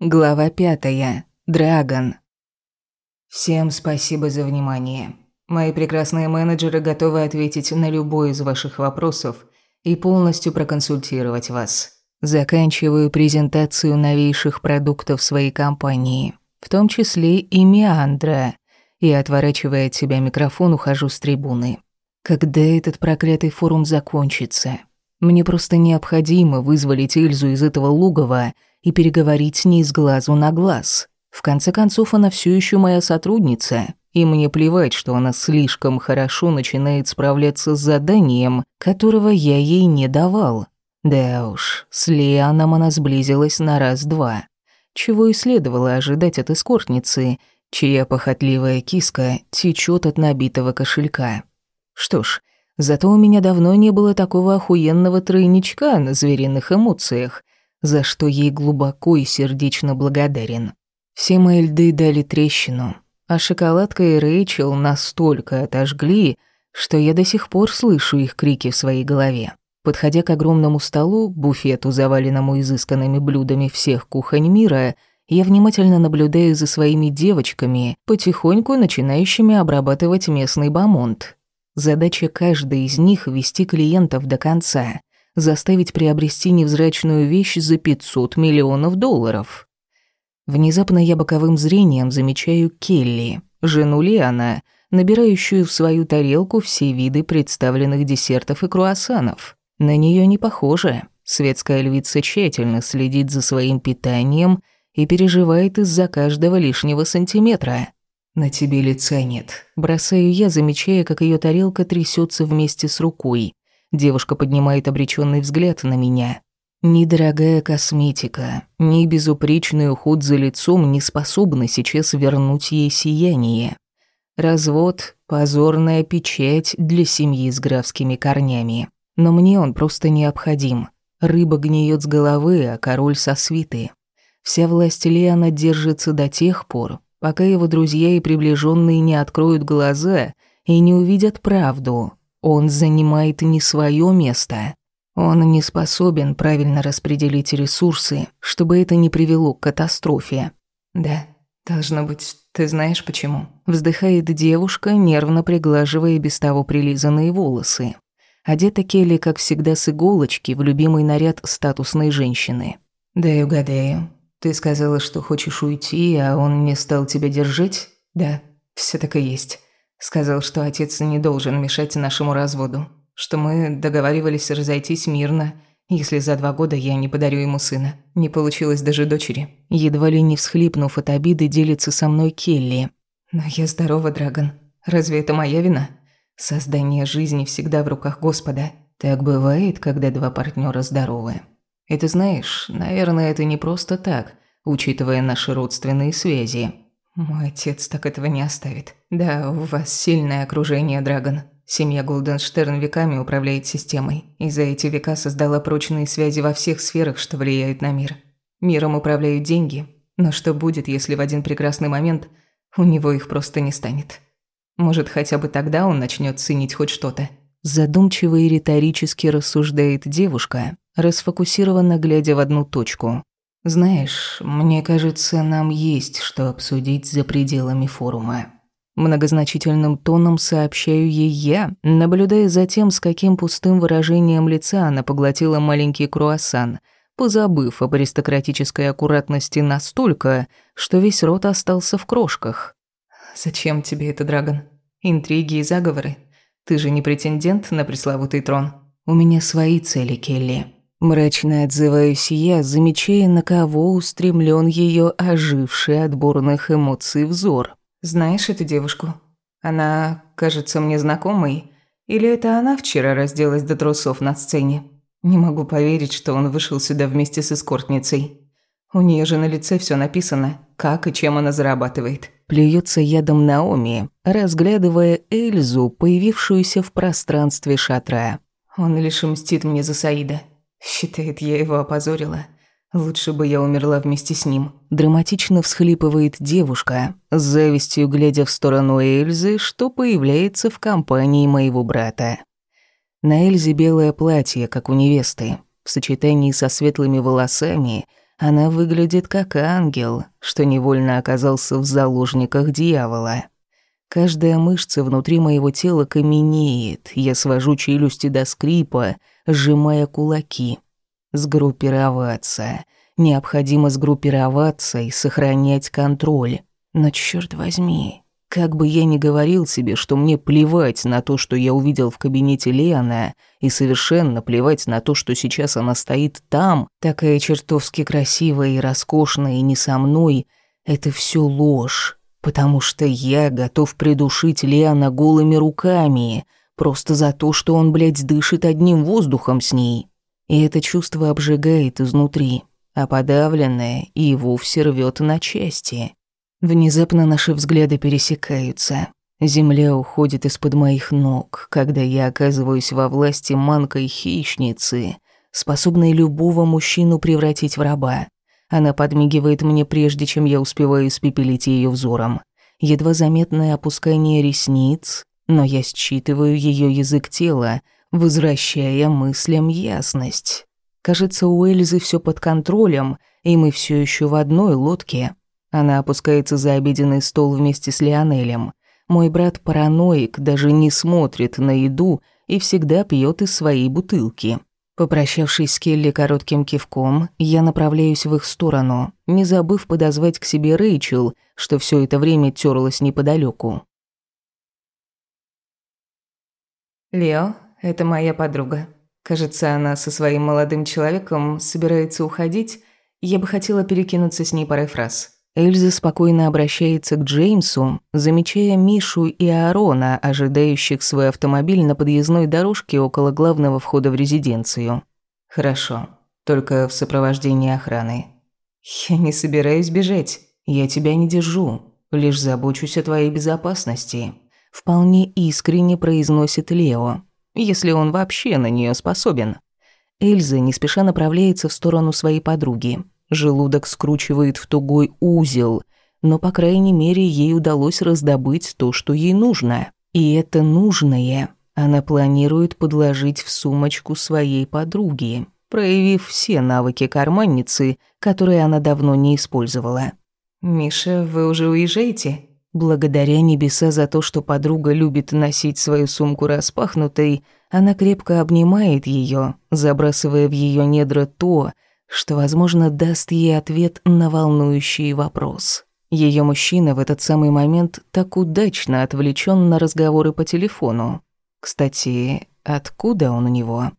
Глава пятая. Драгон. Всем спасибо за внимание. Мои прекрасные менеджеры готовы ответить на любой из ваших вопросов и полностью проконсультировать вас. Заканчиваю презентацию новейших продуктов своей компании, в том числе и Миандра, и, отворачивая от себя микрофон, ухожу с трибуны. Когда этот проклятый форум закончится? Мне просто необходимо вызволить Эльзу из этого лугова и переговорить с ней с глазу на глаз. В конце концов, она все еще моя сотрудница, и мне плевать, что она слишком хорошо начинает справляться с заданием, которого я ей не давал. Да уж, с Лианом она сблизилась на раз-два. Чего и следовало ожидать от эскортницы, чья похотливая киска течет от набитого кошелька. Что ж, Зато у меня давно не было такого охуенного тройничка на звериных эмоциях, за что ей глубоко и сердечно благодарен. Все мои льды дали трещину, а шоколадка и Рэйчел настолько отожгли, что я до сих пор слышу их крики в своей голове. Подходя к огромному столу, буфету, заваленному изысканными блюдами всех кухонь мира, я внимательно наблюдаю за своими девочками, потихоньку начинающими обрабатывать местный бамонт. Задача каждой из них — вести клиентов до конца, заставить приобрести невзрачную вещь за 500 миллионов долларов. Внезапно я боковым зрением замечаю Келли, жену Лиана, набирающую в свою тарелку все виды представленных десертов и круассанов. На нее не похоже. Светская львица тщательно следит за своим питанием и переживает из-за каждого лишнего сантиметра. «На тебе лица нет». Бросаю я, замечая, как ее тарелка трясется вместе с рукой. Девушка поднимает обреченный взгляд на меня. Ни дорогая косметика, ни безупречный уход за лицом не способны сейчас вернуть ей сияние. Развод – позорная печать для семьи с графскими корнями. Но мне он просто необходим. Рыба гниет с головы, а король со свиты. Вся власть Лиана держится до тех пор, пока его друзья и приближенные не откроют глаза и не увидят правду. Он занимает не свое место. Он не способен правильно распределить ресурсы, чтобы это не привело к катастрофе. Да, должно быть, ты знаешь почему. Вздыхает девушка, нервно приглаживая без того прилизанные волосы. Одета Келли, как всегда, с иголочки в любимый наряд статусной женщины. Да и угадаю, ты сказала, что хочешь уйти, а он не стал тебя держать? Да, все так и есть. Сказал, что отец не должен мешать нашему разводу, что мы договаривались разойтись мирно, если за два года я не подарю ему сына. Не получилось даже дочери. Едва ли не всхлипнув от обиды, делится со мной Келли. Но я здорова, Драгон. Разве это моя вина? Создание жизни всегда в руках Господа. Так бывает, когда два партнера здоровы. Ты знаешь, наверное, это не просто так, учитывая наши родственные связи. Мой отец так этого не оставит. Да, у вас сильное окружение, Драгон. Семья Голденштерн веками управляет системой, и за эти века создала прочные связи во всех сферах, что влияют на мир. Миром управляют деньги, но что будет, если в один прекрасный момент у него их просто не станет? Может, хотя бы тогда он начнет ценить хоть что-то? Задумчиво и риторически рассуждает девушка, расфокусированно глядя в одну точку. «Знаешь, мне кажется, нам есть что обсудить за пределами форума». Многозначительным тоном сообщаю ей я, наблюдая за тем, с каким пустым выражением лица она поглотила маленький круассан, позабыв об аристократической аккуратности настолько, что весь рот остался в крошках. «Зачем тебе это, Драгон? Интриги и заговоры? Ты же не претендент на пресловутый трон. У меня свои цели, Келли». Мрачно отзываюсь я, замечая, на кого устремлен ее оживший от бурных эмоций взор. «Знаешь эту девушку? Она кажется мне знакомой. Или это она вчера разделась до трусов на сцене? Не могу поверить, что он вышел сюда вместе с эскортницей. У нее же на лице все написано, как и чем она зарабатывает». Плюется ядом Наоми, разглядывая Эльзу, появившуюся в пространстве шатра. «Он лишь мстит мне за Саида». Считает, я его опозорила. Лучше бы я умерла вместе с ним. Драматично всхлипывает девушка, с завистью глядя в сторону Эльзы, что появляется в компании моего брата. На Эльзе белое платье, как у невесты. В сочетании со светлыми волосами Она выглядит как ангел, что невольно оказался в заложниках дьявола. Каждая мышца внутри моего тела каменеет, я свожу челюсти до скрипа, сжимая кулаки. Сгруппироваться. Необходимо сгруппироваться и сохранять контроль. Но черт возьми, как бы я ни говорил себе, что мне плевать на то, что я увидел в кабинете Леона, и совершенно плевать на то, что сейчас она стоит там, такая чертовски красивая и роскошная, и не со мной, это все ложь, потому что я готов придушить Леона голыми руками, просто за то, что он, блядь, дышит одним воздухом с ней. И это чувство обжигает изнутри, а подавленное и вовсе рвет на части. Внезапно наши взгляды пересекаются. Земля уходит из-под моих ног, когда я оказываюсь во власти манкой хищницы, способной любого мужчину превратить в раба. Она подмигивает мне, прежде чем я успеваю испепелить ее взором. Едва заметное опускание ресниц, но я считываю ее язык тела, возвращая мыслям ясность. Кажется, у Эльзы все под контролем, и мы все еще в одной лодке. Она опускается за обеденный стол вместе с Лионелем. Мой брат параноик, даже не смотрит на еду и всегда пьет из своей бутылки. Попрощавшись с Келли коротким кивком, я направляюсь в их сторону, не забыв подозвать к себе Рэйчел, что все это время тёрлась неподалеку. «Лео, это моя подруга. Кажется, она со своим молодым человеком собирается уходить. Я бы хотела перекинуться с ней парой фраз». Эльза спокойно обращается к Джеймсу, замечая Мишу и Аарона, ожидающих свой автомобиль на подъездной дорожке около главного входа в резиденцию. «Хорошо, только в сопровождении охраны». «Я не собираюсь бежать. Я тебя не держу. Лишь забочусь о твоей безопасности», – вполне искренне произносит Лео, если он вообще на нее способен. Эльза не спеша направляется в сторону своей подруги, Желудок скручивает в тугой узел, но, по крайней мере, ей удалось раздобыть то, что ей нужно. И это нужное она планирует подложить в сумочку своей подруги, проявив все навыки карманницы, которые она давно не использовала. «Миша, вы уже уезжаете?» Благодаря небеса за то, что подруга любит носить свою сумку распахнутой, она крепко обнимает ее, забрасывая в ее недра то, что, возможно, даст ей ответ на волнующий вопрос. Ее мужчина в этот самый момент так удачно отвлечен на разговоры по телефону. Кстати, откуда он у него?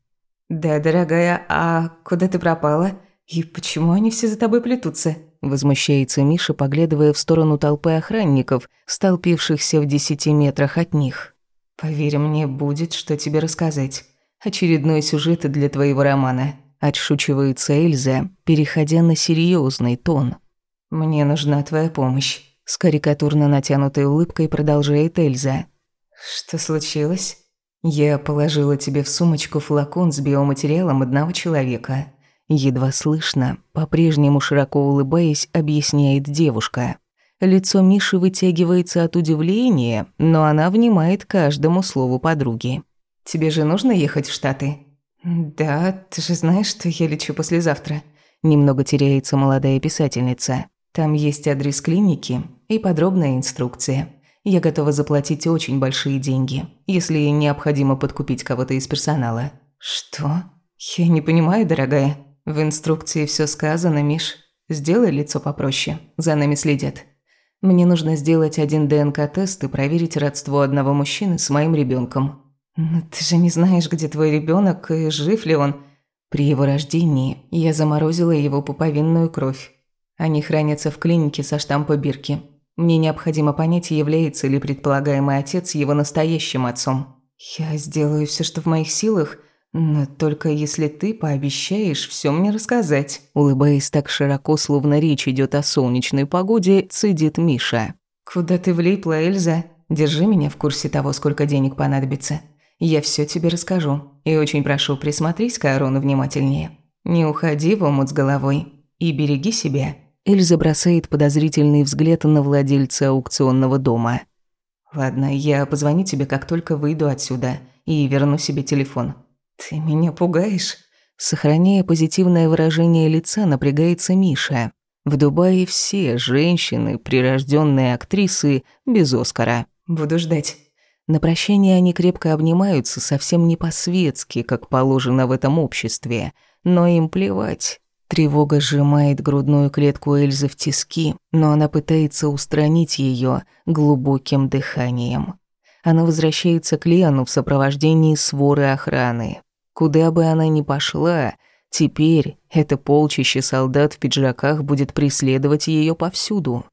«Да, дорогая, а куда ты пропала? И почему они все за тобой плетутся?» Возмущается Миша, поглядывая в сторону толпы охранников, столпившихся в десяти метрах от них. «Поверь мне, будет, что тебе рассказать. Очередной сюжет для твоего романа. Отшучивается Эльза, переходя на серьезный тон. «Мне нужна твоя помощь», – с карикатурно натянутой улыбкой продолжает Эльза. «Что случилось?» «Я положила тебе в сумочку флакон с биоматериалом одного человека». Едва слышно, по-прежнему широко улыбаясь, объясняет девушка. Лицо Миши вытягивается от удивления, но она внимает каждому слову подруги. «Тебе же нужно ехать в Штаты?» «Да, ты же знаешь, что я лечу послезавтра». Немного теряется молодая писательница. Там есть адрес клиники и подробная инструкция. Я готова заплатить очень большие деньги, если необходимо подкупить кого-то из персонала. Что? Я не понимаю, дорогая. В инструкции все сказано, Миш. Сделай лицо попроще. За нами следят. Мне нужно сделать один ДНК-тест и проверить родство одного мужчины с моим ребенком. «Но ты же не знаешь, где твой ребенок и жив ли он. При его рождении я заморозила его пуповинную кровь. Они хранятся в клинике со штампа Бирки. Мне необходимо понять, является ли предполагаемый отец его настоящим отцом. Я сделаю все, что в моих силах, но только если ты пообещаешь все мне рассказать». Улыбаясь так широко, словно речь идет о солнечной погоде, цедит Миша. «Куда ты влипла, Эльза? Держи меня в курсе того, сколько денег понадобится. Я все тебе расскажу. И очень прошу, присмотрись к Аарону внимательнее. Не уходи в омут с головой. И береги себя». Эльза бросает подозрительный взгляд на владельца аукционного дома. «Ладно, я позвоню тебе, как только выйду отсюда, и верну себе телефон». «Ты меня пугаешь?» Сохраняя позитивное выражение лица, напрягается Миша. В Дубае все женщины, прирожденные актрисы, без Оскара. Буду ждать. На прощание они крепко обнимаются, совсем не по-светски, как положено в этом обществе. Но им плевать. Тревога сжимает грудную клетку Эльзы в тиски, но она пытается устранить ее глубоким дыханием. Она возвращается к Лену в сопровождении своры охраны. Куда бы она ни пошла, теперь это полчище солдат в пиджаках будет преследовать ее повсюду.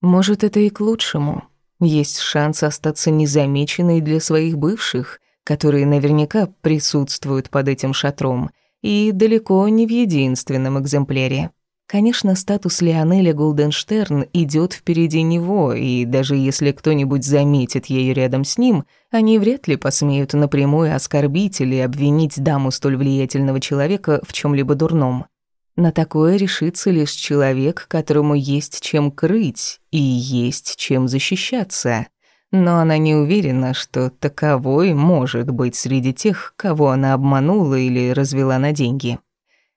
Может, это и к лучшему. Есть шанс остаться незамеченной для своих бывших, которые наверняка присутствуют под этим шатром, и далеко не в единственном экземпляре. Конечно, статус Леонеля Голденштерн идет впереди него, и даже если кто-нибудь заметит ее рядом с ним, они вряд ли посмеют напрямую оскорбить или обвинить даму столь влиятельного человека в чем либо дурном. На такое решится лишь человек, которому есть чем крыть и есть чем защищаться. Но она не уверена, что таковой может быть среди тех, кого она обманула или развела на деньги.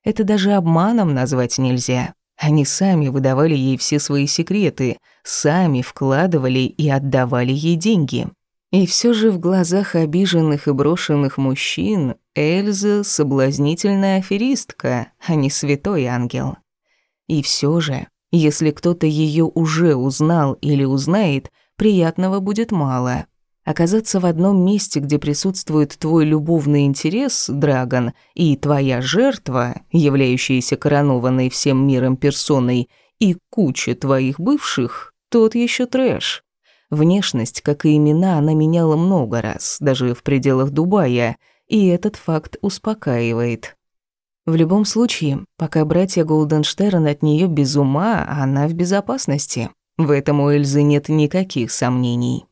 Это даже обманом назвать нельзя. Они сами выдавали ей все свои секреты, сами вкладывали и отдавали ей деньги. И все же в глазах обиженных и брошенных мужчин Эльза — соблазнительная аферистка, а не святой ангел. И все же, если кто-то ее уже узнал или узнает, приятного будет мало — Оказаться в одном месте, где присутствует твой любовный интерес, Драгон, и твоя жертва, являющаяся коронованной всем миром персоной, и куча твоих бывших, тот еще трэш. Внешность, как и имена, она меняла много раз, даже в пределах Дубая, и этот факт успокаивает. В любом случае, пока братья Голденштерн от нее без ума, она в безопасности. В этом у Эльзы нет никаких сомнений.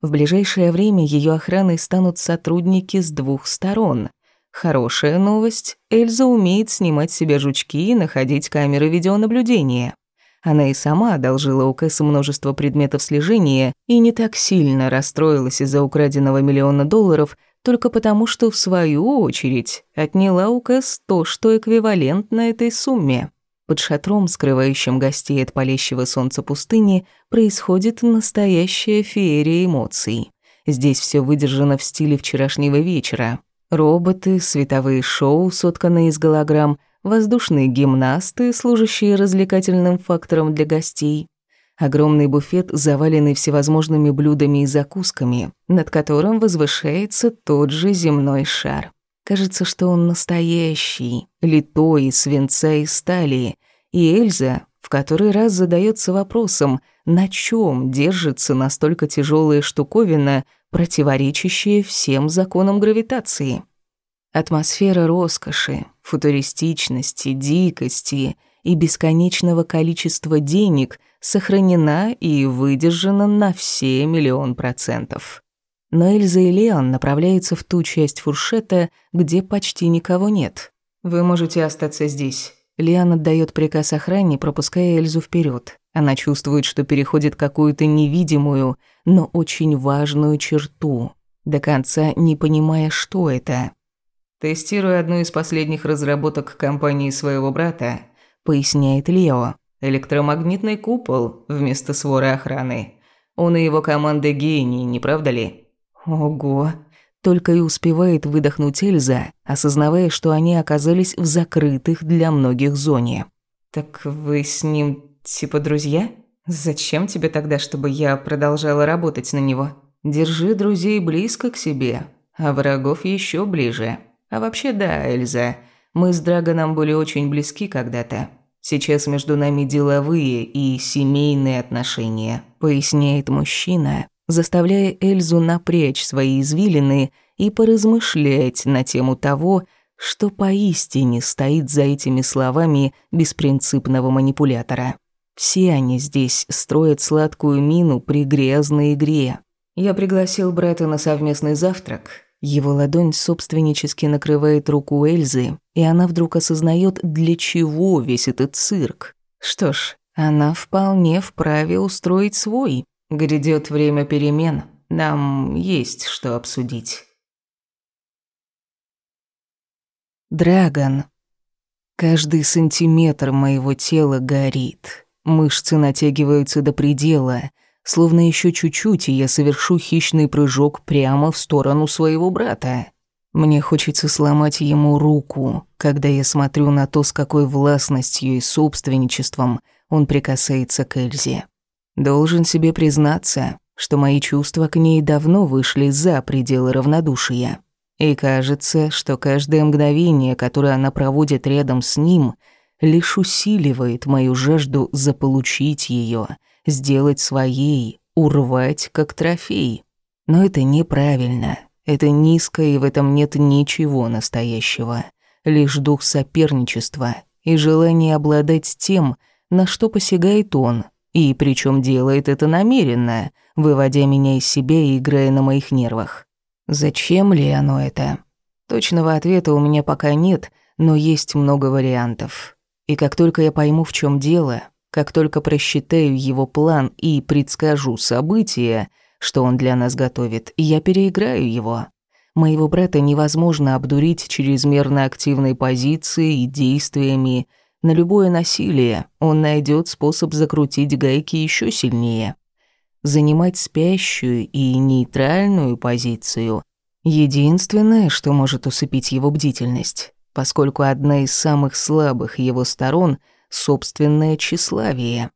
В ближайшее время ее охраной станут сотрудники с двух сторон. Хорошая новость – Эльза умеет снимать себе жучки и находить камеры видеонаблюдения. Она и сама одолжила у Кэса множество предметов слежения и не так сильно расстроилась из-за украденного миллиона долларов только потому, что, в свою очередь, отняла у Кэс то, что эквивалентно этой сумме. Под шатром, скрывающим гостей от палящего солнца пустыни, происходит настоящая феерия эмоций. Здесь все выдержано в стиле вчерашнего вечера. Роботы, световые шоу, сотканные из голограмм, воздушные гимнасты, служащие развлекательным фактором для гостей. Огромный буфет, заваленный всевозможными блюдами и закусками, над которым возвышается тот же земной шар. Кажется, что он настоящий, литой из свинца и стали, и Эльза в который раз задается вопросом, на чем держится настолько тяжелая штуковина, противоречащая всем законам гравитации. Атмосфера роскоши, футуристичности, дикости и бесконечного количества денег сохранена и выдержана на все миллион процентов. Но Эльза и Леон направляются в ту часть фуршета, где почти никого нет. «Вы можете остаться здесь». Лиан отдает приказ охране, пропуская Эльзу вперед. Она чувствует, что переходит какую-то невидимую, но очень важную черту, до конца не понимая, что это. «Тестирую одну из последних разработок компании своего брата», — поясняет Лео. «Электромагнитный купол вместо своры охраны. Он и его команда гений, не правда ли?» Ого. Только и успевает выдохнуть Эльза, осознавая, что они оказались в закрытых для многих зоне. «Так вы с ним типа друзья? Зачем тебе тогда, чтобы я продолжала работать на него? Держи друзей близко к себе, а врагов еще ближе. А вообще да, Эльза, мы с Драгоном были очень близки когда-то. Сейчас между нами деловые и семейные отношения», — поясняет мужчина, заставляя Эльзу напрячь свои извилины и поразмышлять на тему того, что поистине стоит за этими словами беспринципного манипулятора. Все они здесь строят сладкую мину при грязной игре. Я пригласил брата на совместный завтрак. Его ладонь собственнически накрывает руку Эльзы, и она вдруг осознает, для чего весь этот цирк. Что ж, она вполне вправе устроить свой. Грядет время перемен. Нам есть что обсудить. Драгон. Каждый сантиметр моего тела горит. Мышцы натягиваются до предела, словно еще чуть-чуть, и я совершу хищный прыжок прямо в сторону своего брата. Мне хочется сломать ему руку, когда я смотрю на то, с какой властностью и собственничеством он прикасается к Эльзе. Должен себе признаться, что мои чувства к ней давно вышли за пределы равнодушия. И кажется, что каждое мгновение, которое она проводит рядом с ним, лишь усиливает мою жажду заполучить ее, сделать своей, урвать как трофей. Но это неправильно. Это низко, и в этом нет ничего настоящего. Лишь дух соперничества и желание обладать тем, на что посягает он, и причем делает это намеренно, выводя меня из себя и играя на моих нервах. Зачем ли оно это? Точного ответа у меня пока нет, но есть много вариантов. И как только я пойму, в чем дело, как только просчитаю его план и предскажу события, что он для нас готовит, я переиграю его. Моего брата невозможно обдурить чрезмерно активной позицией и действиями. На любое насилие он найдет способ закрутить гайки еще сильнее занимать спящую и нейтральную позицию – единственное, что может усыпить его бдительность, поскольку одна из самых слабых его сторон – собственное тщеславие.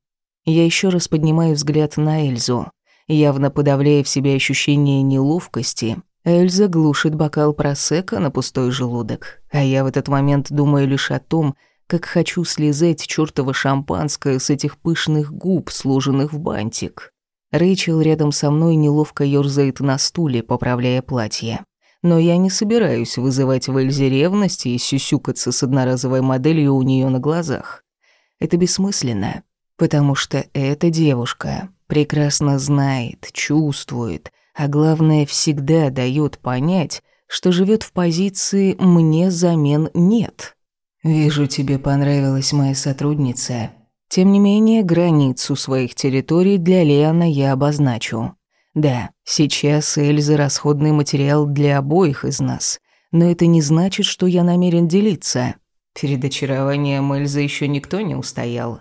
Я еще раз поднимаю взгляд на Эльзу, явно подавляя в себе ощущение неловкости. Эльза глушит бокал просека на пустой желудок, а я в этот момент думаю лишь о том, как хочу слезать чёртово шампанское с этих пышных губ, сложенных в бантик. Рэйчел рядом со мной неловко ёрзает на стуле, поправляя платье. Но я не собираюсь вызывать в Эльзе ревность и сюсюкаться с одноразовой моделью у неё на глазах. Это бессмысленно, потому что эта девушка прекрасно знает, чувствует, а главное, всегда даёт понять, что живёт в позиции «мне замен нет». «Вижу, тебе понравилась моя сотрудница», тем не менее, границу своих территорий для Леона я обозначу. Да, сейчас Эльза – расходный материал для обоих из нас, но это не значит, что я намерен делиться. Перед очарованием Эльзы еще никто не устоял.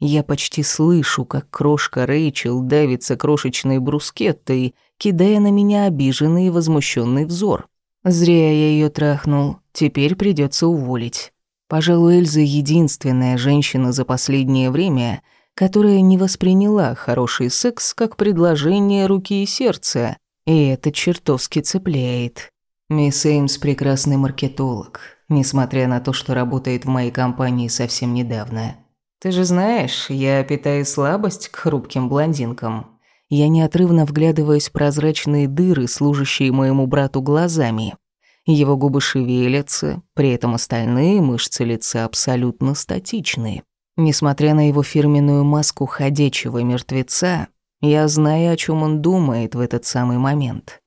Я почти слышу, как крошка Рэйчел давится крошечной брускеттой, кидая на меня обиженный и возмущенный взор. Зря я ее трахнул, теперь придется уволить. Пожалуй, Эльза единственная женщина за последнее время, которая не восприняла хороший секс как предложение руки и сердца, и это чертовски цепляет. Мисс Эймс – прекрасный маркетолог, несмотря на то, что работает в моей компании совсем недавно. Ты же знаешь, я питаю слабость к хрупким блондинкам. Я неотрывно вглядываюсь в прозрачные дыры, служащие моему брату глазами – его губы шевелятся, при этом остальные мышцы лица абсолютно статичны. Несмотря на его фирменную маску ходячего мертвеца, я знаю, о чем он думает в этот самый момент.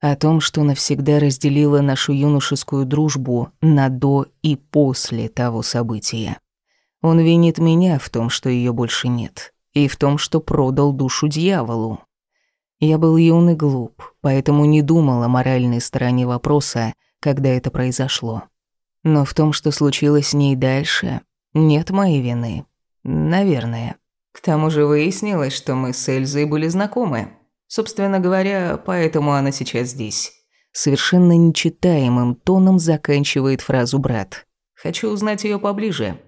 О том, что навсегда разделила нашу юношескую дружбу на до и после того события. Он винит меня в том, что ее больше нет, и в том, что продал душу дьяволу. Я был юн и глуп, поэтому не думал о моральной стороне вопроса, когда это произошло. Но в том, что случилось с ней дальше, нет моей вины. Наверное. К тому же выяснилось, что мы с Эльзой были знакомы. Собственно говоря, поэтому она сейчас здесь. Совершенно нечитаемым тоном заканчивает фразу брат. «Хочу узнать ее поближе».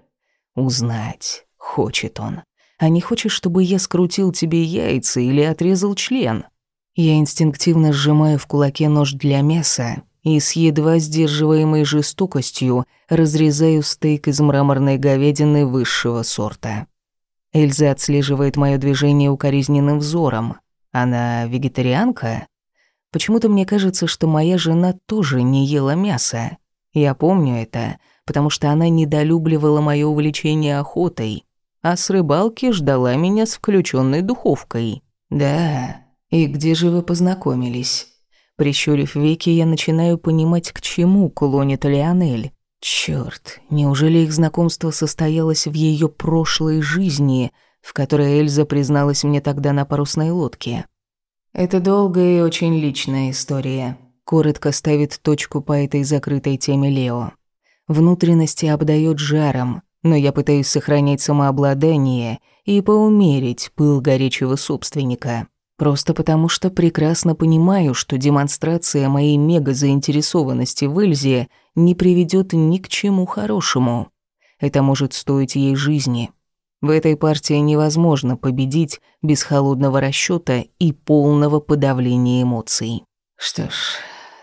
«Узнать», — хочет он. «А не хочешь, чтобы я скрутил тебе яйца или отрезал член?» Я инстинктивно сжимаю в кулаке нож для мяса и с едва сдерживаемой жестокостью разрезаю стейк из мраморной говядины высшего сорта. Эльза отслеживает мое движение укоризненным взором. Она вегетарианка? Почему-то мне кажется, что моя жена тоже не ела мясо. Я помню это, потому что она недолюбливала мое увлечение охотой, а с рыбалки ждала меня с включенной духовкой. Да, и где же вы познакомились? Прищурив веки, я начинаю понимать, к чему клонит Леонель. Чёрт, неужели их знакомство состоялось в её прошлой жизни, в которой Эльза призналась мне тогда на парусной лодке? Это долгая и очень личная история. Коротко ставит точку по этой закрытой теме Лео. Внутренности обдает жаром, но я пытаюсь сохранять самообладание и поумерить пыл горячего собственника. Просто потому что прекрасно понимаю, что демонстрация моей мега-заинтересованности в Эльзе не приведет ни к чему хорошему. Это может стоить ей жизни. В этой партии невозможно победить без холодного расчёта и полного подавления эмоций. Что ж,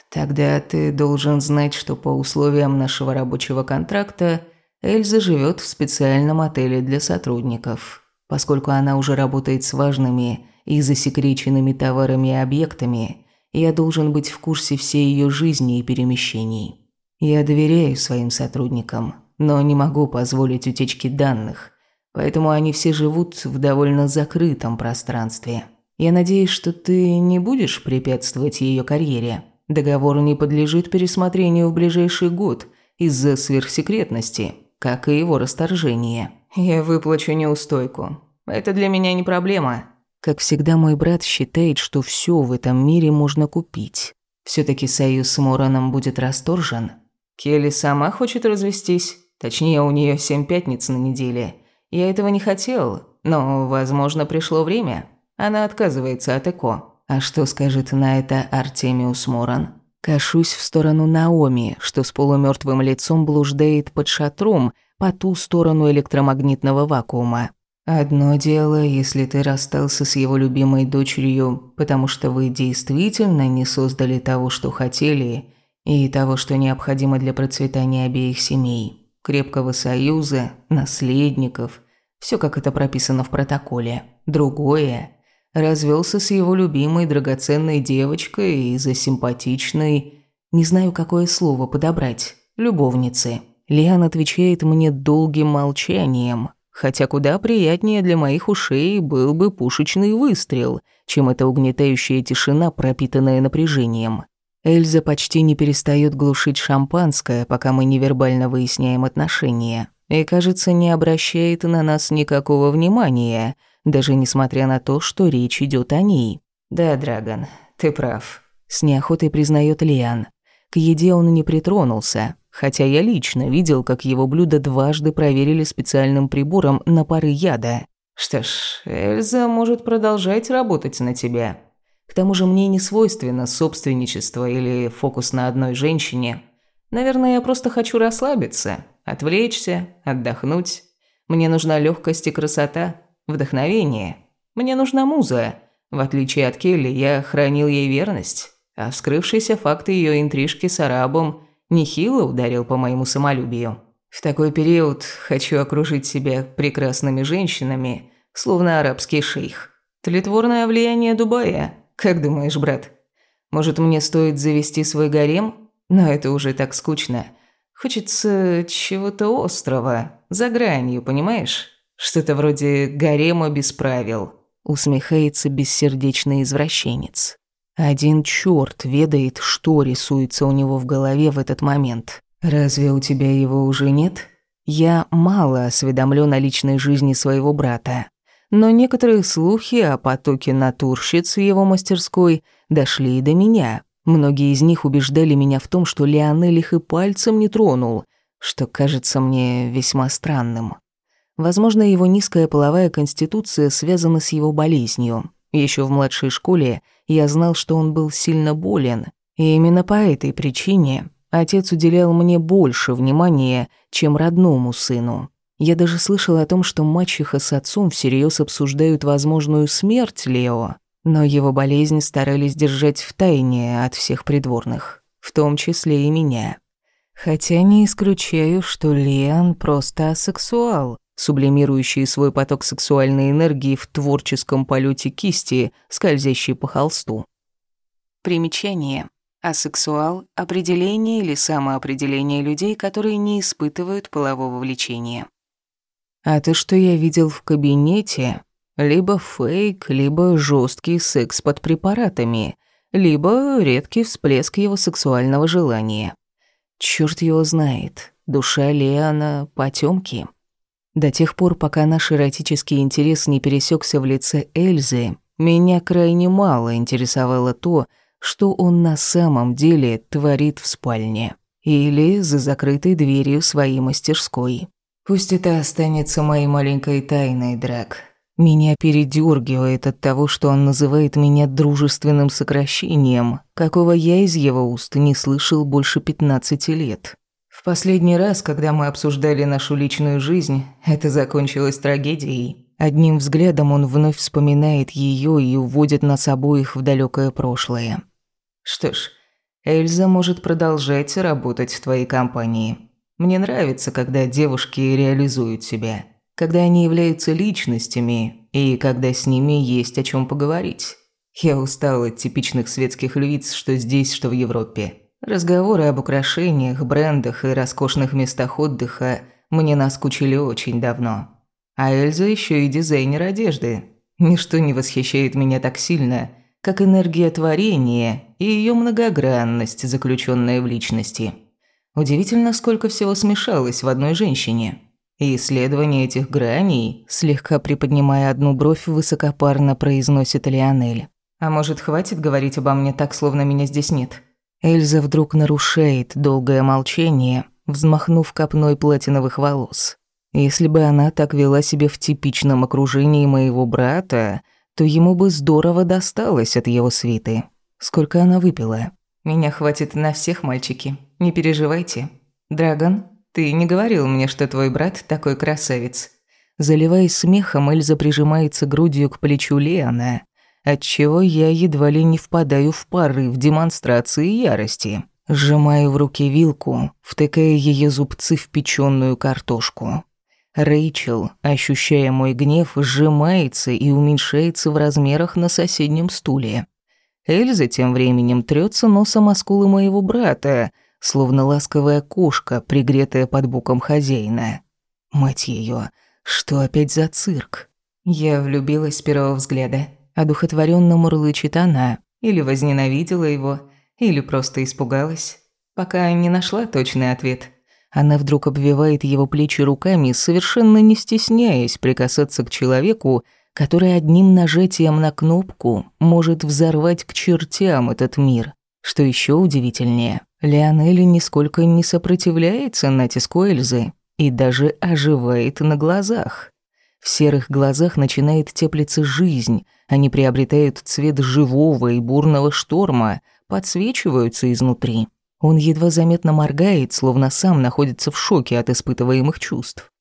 тогда ты должен знать, что по условиям нашего рабочего контракта Эльза живет в специальном отеле для сотрудников. Поскольку она уже работает с важными и засекреченными товарами и объектами, я должен быть в курсе всей ее жизни и перемещений. Я доверяю своим сотрудникам, но не могу позволить утечки данных, поэтому они все живут в довольно закрытом пространстве. Я надеюсь, что ты не будешь препятствовать ее карьере. Договор не подлежит пересмотрению в ближайший год из-за сверхсекретности, как и его расторжение. Я выплачу неустойку. Это для меня не проблема. Как всегда, мой брат считает, что все в этом мире можно купить. все таки союз с Мораном будет расторжен. Келли сама хочет развестись. Точнее, у нее семь пятниц на неделе. Я этого не хотел, но, возможно, пришло время. Она отказывается от ЭКО. А что скажет на это Артемиус Моран? Кашусь в сторону Наоми, что с полумертвым лицом блуждает под шатром по ту сторону электромагнитного вакуума. Одно дело, если ты расстался с его любимой дочерью, потому что вы действительно не создали того, что хотели, и того, что необходимо для процветания обеих семей. Крепкого союза, наследников, все как это прописано в протоколе. Другое развелся с его любимой драгоценной девочкой из-за симпатичной, не знаю, какое слово подобрать, любовницы. Лиан отвечает мне долгим молчанием, хотя куда приятнее для моих ушей был бы пушечный выстрел, чем эта угнетающая тишина, пропитанная напряжением. Эльза почти не перестает глушить шампанское, пока мы невербально выясняем отношения, и, кажется, не обращает на нас никакого внимания, даже несмотря на то, что речь идет о ней. «Да, Драгон, ты прав», — с неохотой признает Лиан. К еде он не притронулся, хотя я лично видел, как его блюдо дважды проверили специальным прибором на пары яда. Что ж, Эльза может продолжать работать на тебя. К тому же мне не свойственно собственничество или фокус на одной женщине. Наверное, я просто хочу расслабиться, отвлечься, отдохнуть. Мне нужна легкость и красота, вдохновение. Мне нужна муза. В отличие от Келли, я хранил ей верность, а вскрывшийся факт ее интрижки с арабом нехило ударил по моему самолюбию. В такой период хочу окружить себя прекрасными женщинами, словно арабский шейх. Тлетворное влияние Дубая. Как думаешь, брат? Может, мне стоит завести свой гарем? Но это уже так скучно. Хочется чего-то острого, за гранью, понимаешь? Что-то вроде гарема без правил. Усмехается бессердечный извращенец. Один чёрт ведает, что рисуется у него в голове в этот момент. Разве у тебя его уже нет? Я мало осведомлен о личной жизни своего брата. Но некоторые слухи о потоке натурщиц в его мастерской дошли и до меня. Многие из них убеждали меня в том, что Леонель их и пальцем не тронул, что кажется мне весьма странным. Возможно, его низкая половая конституция связана с его болезнью. Еще в младшей школе я знал, что он был сильно болен, и именно по этой причине отец уделял мне больше внимания, чем родному сыну. Я даже слышал о том, что мачеха с отцом всерьез обсуждают возможную смерть Лео, но его болезнь старались держать в тайне от всех придворных, в том числе и меня. Хотя не исключаю, что Леон просто асексуал, сублимирующие свой поток сексуальной энергии в творческом полете кисти, скользящей по холсту. Примечание. Асексуал – определение или самоопределение людей, которые не испытывают полового влечения. А то, что я видел в кабинете, либо фейк, либо жесткий секс под препаратами, либо редкий всплеск его сексуального желания. Черт его знает, душа Леона потемки. До тех пор, пока наш эротический интерес не пересекся в лице Эльзы, меня крайне мало интересовало то, что он на самом деле творит в спальне. или за закрытой дверью своей мастерской. Пусть это останется моей маленькой тайной, Драк. Меня передёргивает от того, что он называет меня дружественным сокращением, какого я из его уст не слышал больше 15 лет. В последний раз, когда мы обсуждали нашу личную жизнь, это закончилось трагедией. Одним взглядом он вновь вспоминает её и уводит нас обоих в далёкое прошлое. Что ж, Эльза может продолжать работать в твоей компании. Мне нравится, когда девушки реализуют себя, когда они являются личностями и когда с ними есть о чем поговорить. Я устал от типичных светских львиц, что здесь, что в Европе. Разговоры об украшениях, брендах и роскошных местах отдыха мне наскучили очень давно. А Эльза еще и дизайнер одежды. Ничто не восхищает меня так сильно, как энергия творения и ее многогранность, заключенная в личности. Удивительно, сколько всего смешалось в одной женщине. И исследование этих граней, слегка приподнимая одну бровь, высокопарно произносит Лионель. А может, хватит говорить обо мне так, словно меня здесь нет? Эльза вдруг нарушает долгое молчание, взмахнув копной платиновых волос. Если бы она так вела себя в типичном окружении моего брата, то ему бы здорово досталось от его свиты. Сколько она выпила? Меня хватит на всех, мальчики. Не переживайте. Драгон, ты не говорил мне, что твой брат такой красавец. Заливаясь смехом, Эльза прижимается грудью к плечу Леона, отчего я едва ли не впадаю в пары в демонстрации ярости. Сжимаю в руке вилку, втыкая ее зубцы в печеную картошку. Рэйчел, ощущая мой гнев, сжимается и уменьшается в размерах на соседнем стуле. Эльза тем временем трется носом о скулы моего брата, словно ласковая кошка, пригретая под боком хозяина. Мать ее, что опять за цирк? Я влюбилась с первого взгляда. Одухотворенно мурлычет она. Или возненавидела его, или просто испугалась. Пока не нашла точный ответ. Она вдруг обвивает его плечи руками, совершенно не стесняясь прикасаться к человеку, который одним нажатием на кнопку может взорвать к чертям этот мир. Что еще удивительнее, Леонелли нисколько не сопротивляется натиску Эльзы и даже оживает на глазах. В серых глазах начинает теплиться жизнь, они приобретают цвет живого и бурного шторма, подсвечиваются изнутри. Он едва заметно моргает, словно сам находится в шоке от испытываемых чувств.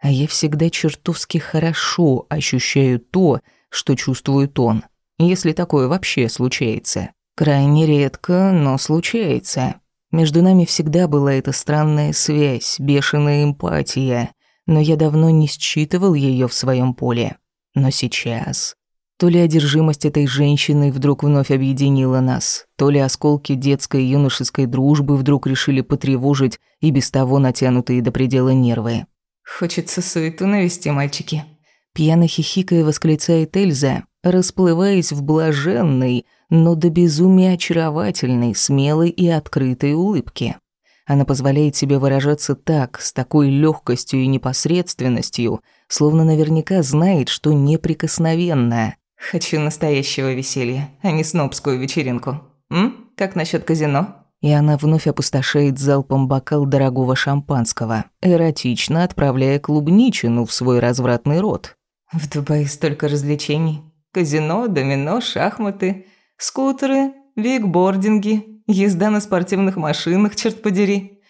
А я всегда чертовски хорошо ощущаю то, что чувствует он, если такое вообще случается. Крайне редко, но случается. Между нами всегда была эта странная связь, бешеная эмпатия, но я давно не считывал ее в своем поле. Но сейчас... То ли одержимость этой женщины вдруг вновь объединила нас, то ли осколки детской и юношеской дружбы вдруг решили потревожить и без того натянутые до предела нервы. «Хочется суету навести, мальчики», Пьяно хихикая восклицает Эльза, расплываясь в блаженной, но до безумия очаровательной, смелой и открытой улыбке. Она позволяет себе выражаться так, с такой легкостью и непосредственностью, словно наверняка знает, что неприкосновенна. «Хочу настоящего веселья, а не снобскую вечеринку. М? Как насчет казино?» И она вновь опустошает залпом бокал дорогого шампанского, эротично отправляя клубничину в свой развратный рот. «В Дубае столько развлечений. Казино, домино, шахматы, скутеры, викбординги, езда на спортивных машинах, черт подери.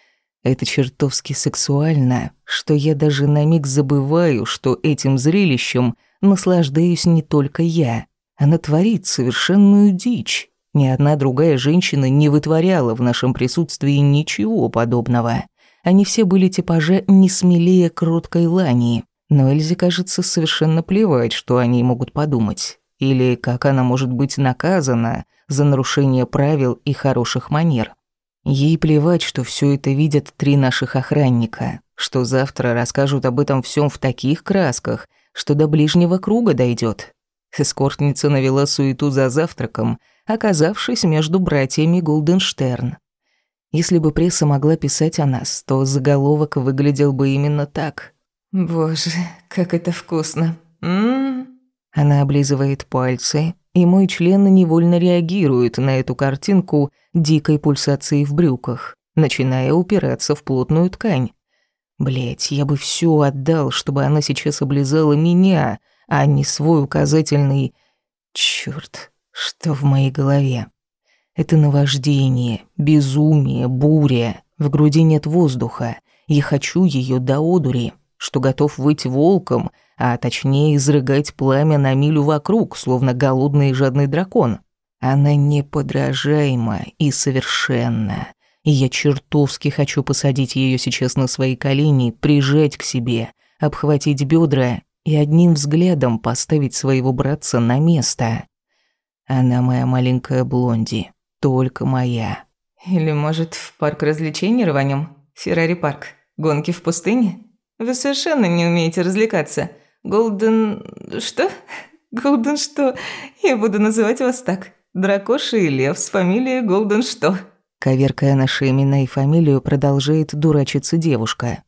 Это чертовски сексуально, что я даже на миг забываю, что этим зрелищем наслаждаюсь не только я. Она творит совершенную дичь. Ни одна другая женщина не вытворяла в нашем присутствии ничего подобного. Они все были типажа не смелее кроткой лани. Но Эльзе кажется совершенно плевать, что они могут подумать. Или как она может быть наказана за нарушение правил и хороших манер. Ей плевать, что все это видят три наших охранника, что завтра расскажут об этом всем в таких красках, что до ближнего круга дойдет. Эскортница навела суету за завтраком, оказавшись между братьями Голденштерн. Если бы пресса могла писать о нас, то заголовок выглядел бы именно так. «Боже, как это вкусно! М она облизывает пальцы, и мой член невольно реагирует на эту картинку дикой пульсации в брюках. начиная упираться в плотную ткань. Блять, я бы все отдал, чтобы она сейчас облизала меня, а не свой указательный... Черт, что в моей голове? Это наваждение, безумие, буря. В груди нет воздуха. Я хочу ее до одури, что готов выйти волком, а точнее изрыгать пламя на милю вокруг, словно голодный и жадный дракон. Она неподражаема и совершенна. И я чертовски хочу посадить ее сейчас на свои колени, прижать к себе, обхватить бедра и одним взглядом поставить своего братца на место. Она моя маленькая блонди, только моя. Или, может, в парк развлечений рванем? Феррари парк. Гонки в пустыне? Вы совершенно не умеете развлекаться. Голден... что? Голден что? Я буду называть вас так. Дракоша и лев с фамилией Голден что? Коверкая наши имена и фамилию, продолжает дурачиться девушка.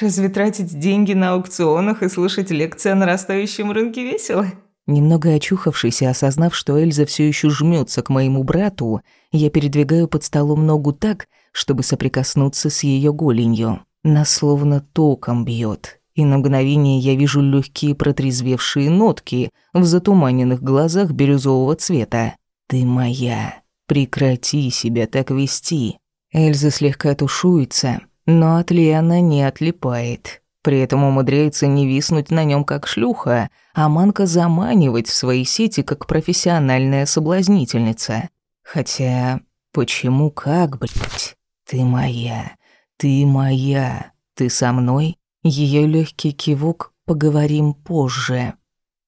Разве тратить деньги на аукционах и слушать лекции о нарастающем рынке весело? Немного очухавшись и осознав, что Эльза все еще жмется к моему брату, я передвигаю под столом ногу так, чтобы соприкоснуться с ее голенью. Нас словно током бьет, и на мгновение я вижу легкие протрезвевшие нотки в затуманенных глазах бирюзового цвета. «Ты моя. Прекрати себя так вести». Эльза слегка тушуется, но от Лиана не отлипает. При этом умудряется не виснуть на нем как шлюха, а Манка заманивать в свои сети как профессиональная соблазнительница. Хотя, почему как, блядь? Ты моя, ты моя, ты со мной? Ее легкий кивок «поговорим позже».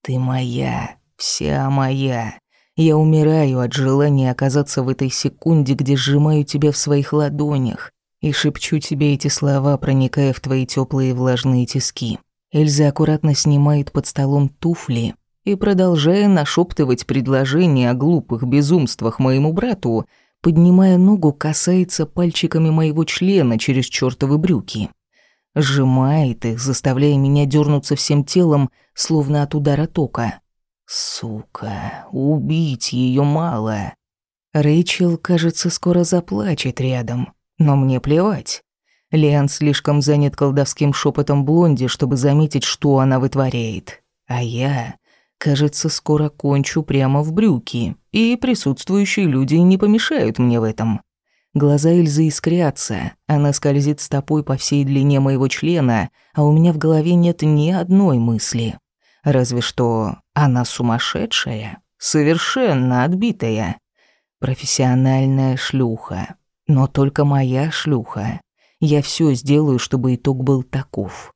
Ты моя, вся моя. Я умираю от желания оказаться в этой секунде, где сжимаю тебя в своих ладонях и шепчу тебе эти слова, проникая в твои теплые влажные тиски. Эльза аккуратно снимает под столом туфли и, продолжая нашептывать предложения о глупых безумствах моему брату, поднимая ногу, касается пальчиками моего члена через чёртовы брюки. Сжимает их, заставляя меня дернуться всем телом, словно от удара тока. Сука, убить ее мало. Рэйчел, кажется, скоро заплачет рядом, но мне плевать. Лиан слишком занят колдовским шепотом Блонди, чтобы заметить, что она вытворяет. А я, кажется, скоро кончу прямо в брюки, и присутствующие люди не помешают мне в этом. Глаза Эльзы искрятся, она скользит стопой по всей длине моего члена, а у меня в голове нет ни одной мысли. Разве что она сумасшедшая, совершенно отбитая. Профессиональная шлюха. Но только моя шлюха. Я все сделаю, чтобы итог был таков.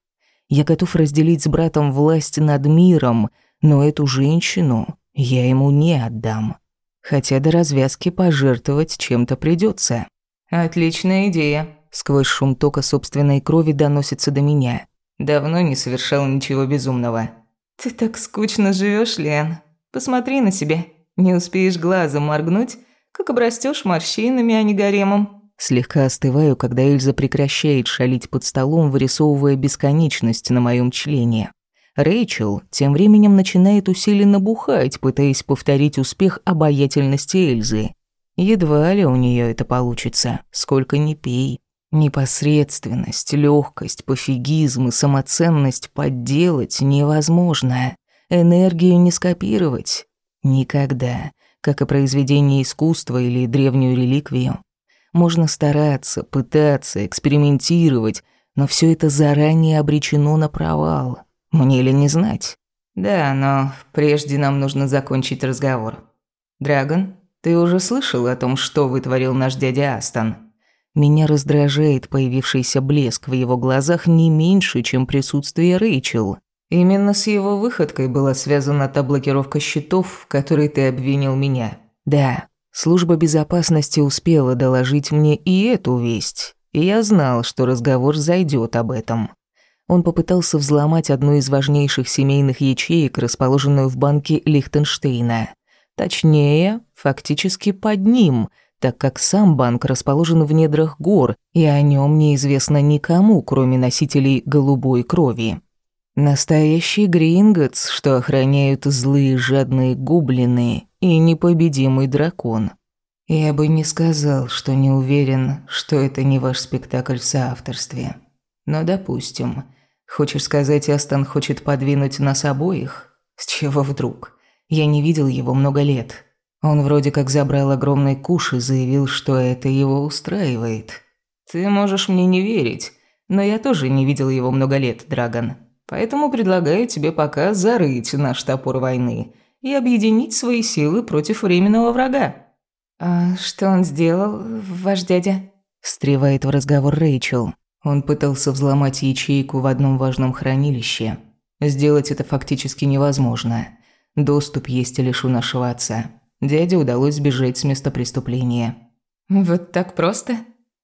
Я готов разделить с братом власть над миром, но эту женщину я ему не отдам. Хотя до развязки пожертвовать чем-то придется. Отличная идея. Сквозь шум тока собственной крови доносится до меня. Давно не совершал ничего безумного. «Ты так скучно живешь, Лен. Посмотри на себя. Не успеешь глазом моргнуть, как обрастешь морщинами, а не гаремом». Слегка остываю, когда Эльза прекращает шалить под столом, вырисовывая бесконечность на моем члене. Рэйчел тем временем начинает усиленно бухать, пытаясь повторить успех обаятельности Эльзы. Едва ли у нее это получится, сколько ни пей. Непосредственность, легкость, пофигизм и самоценность подделать невозможно. Энергию не скопировать. Никогда. Как и произведение искусства или древнюю реликвию. Можно стараться, пытаться, экспериментировать, но все это заранее обречено на провал. Мне ли не знать? Да, но прежде нам нужно закончить разговор. Драгон, ты уже слышал о том, что вытворил наш дядя Астон? Меня раздражает появившийся блеск в его глазах не меньше, чем присутствие Рэйчел. Именно с его выходкой была связана та блокировка счетов, в которой ты обвинил меня. Да, служба безопасности успела доложить мне и эту весть, и я знал, что разговор зайдет об этом. Он попытался взломать одну из важнейших семейных ячеек, расположенную в банке Лихтенштейна. Точнее, фактически под ним – так как сам банк расположен в недрах гор, и о нем неизвестно никому, кроме носителей голубой крови. Настоящий Гринготс, что охраняют злые жадные гоблины и непобедимый дракон. Я бы не сказал, что не уверен, что это не ваш спектакль в соавторстве. Но допустим, хочешь сказать, Астон хочет подвинуть нас обоих? С чего вдруг? Я не видел его много лет. Он вроде как забрал огромный куш и заявил, что это его устраивает. Ты можешь мне не верить, но я тоже не видел его много лет, Драгон. Поэтому предлагаю тебе пока зарыть наш топор войны и объединить свои силы против временного врага. «А что он сделал, ваш дядя?» Встревает в разговор Рэйчел. Он пытался взломать ячейку в одном важном хранилище. Сделать это фактически невозможно. Доступ есть лишь у нашего отца. Дяде удалось сбежать с места преступления. «Вот так просто?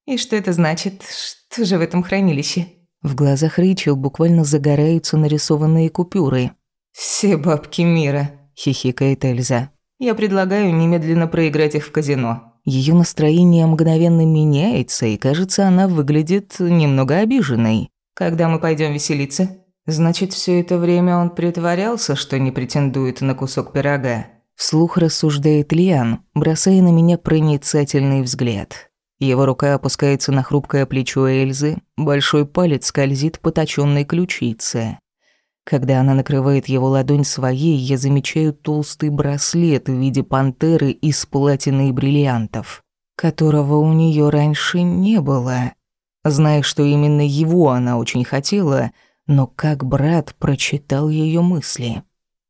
И что это значит? Что же в этом хранилище?» В глазах Рэйчел буквально загораются нарисованные купюры. «Все бабки мира», – хихикает Эльза. «Я предлагаю немедленно проиграть их в казино». Ее настроение мгновенно меняется, и кажется, она выглядит немного обиженной. «Когда мы пойдем веселиться?» «Значит, все это время он притворялся, что не претендует на кусок пирога?» Вслух рассуждает Лиан, бросая на меня проницательный взгляд. Его рука опускается на хрупкое плечо Эльзы, большой палец скользит по точенной ключице. Когда она накрывает его ладонь своей, я замечаю толстый браслет в виде пантеры из платины и бриллиантов, которого у нее раньше не было. Зная, что именно его она очень хотела, но как брат прочитал ее мысли.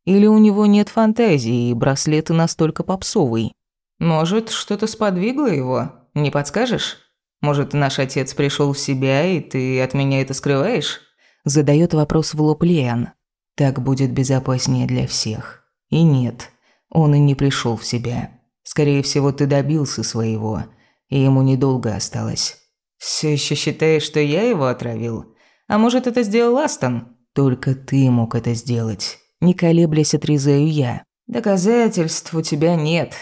Или у него нет фантазии, и браслет настолько попсовый. Может, что-то сподвигло его? Не подскажешь? Может, наш отец пришел в себя, и ты от меня это скрываешь?» Задает вопрос в лоб Лиан. «Так будет безопаснее для всех». И нет, он и не пришел в себя. Скорее всего, ты добился своего, и ему недолго осталось. Все еще считаешь, что я его отравил? А может, это сделал Астон? Только ты мог это сделать. Не колеблясь, отрезаю я. Доказательств у тебя нет.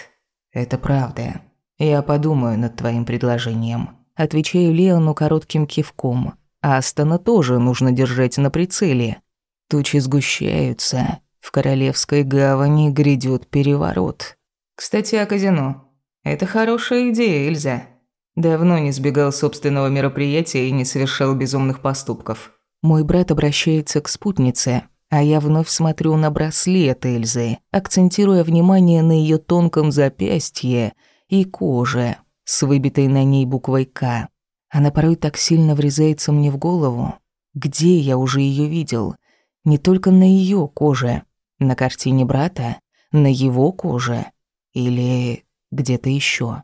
Это правда. «Я подумаю над твоим предложением». Отвечаю Леону коротким кивком. Астона тоже нужно держать на прицеле. Тучи сгущаются. В Королевской гавани грядет переворот. «Кстати, о казино. Это хорошая идея, Эльза. Давно не сбегал собственного мероприятия и не совершал безумных поступков». Мой брат обращается к спутнице, а я вновь смотрю на браслет Эльзы, акцентируя внимание на ее тонком запястье – и кожа с выбитой на ней буквой «К». Она порой так сильно врезается мне в голову. Где я уже ее видел? Не только на ее коже. На картине брата? На его коже? Или где-то еще?